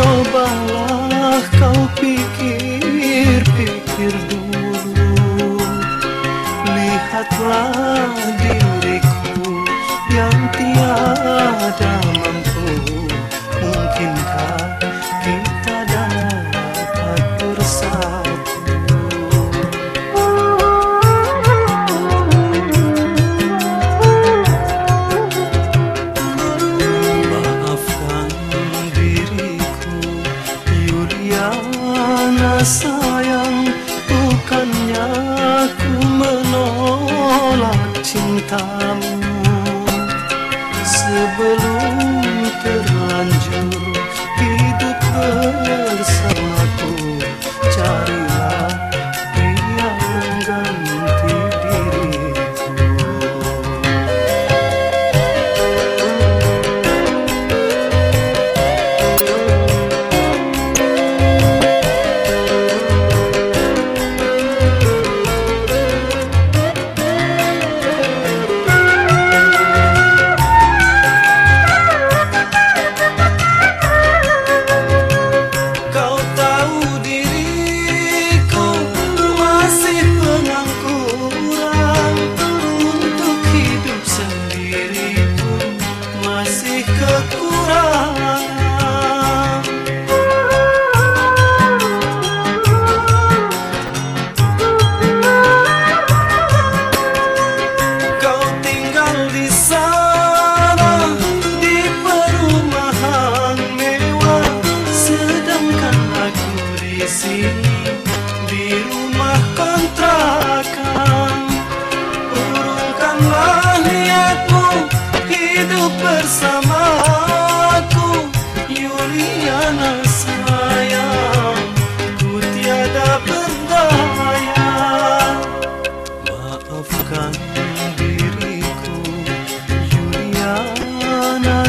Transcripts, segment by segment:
cobalah kau pikir-pikir dulu Lihatlah di था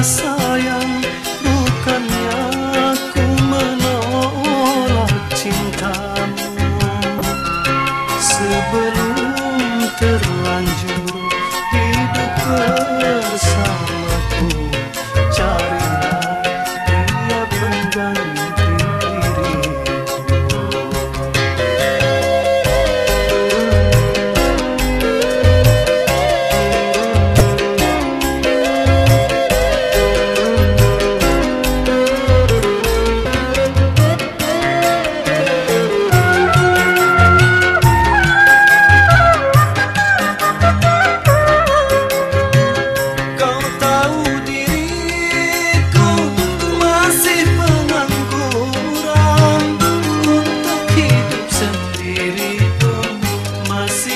rasa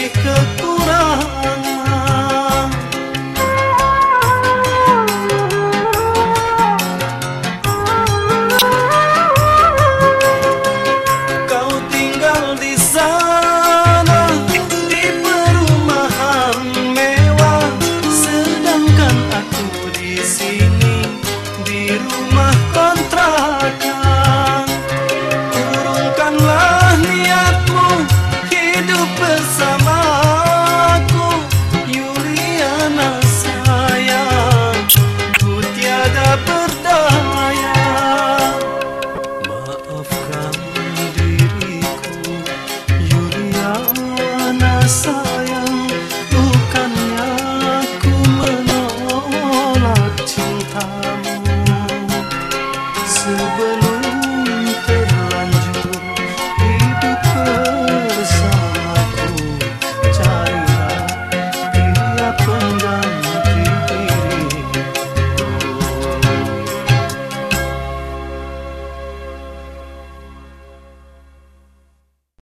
I sabır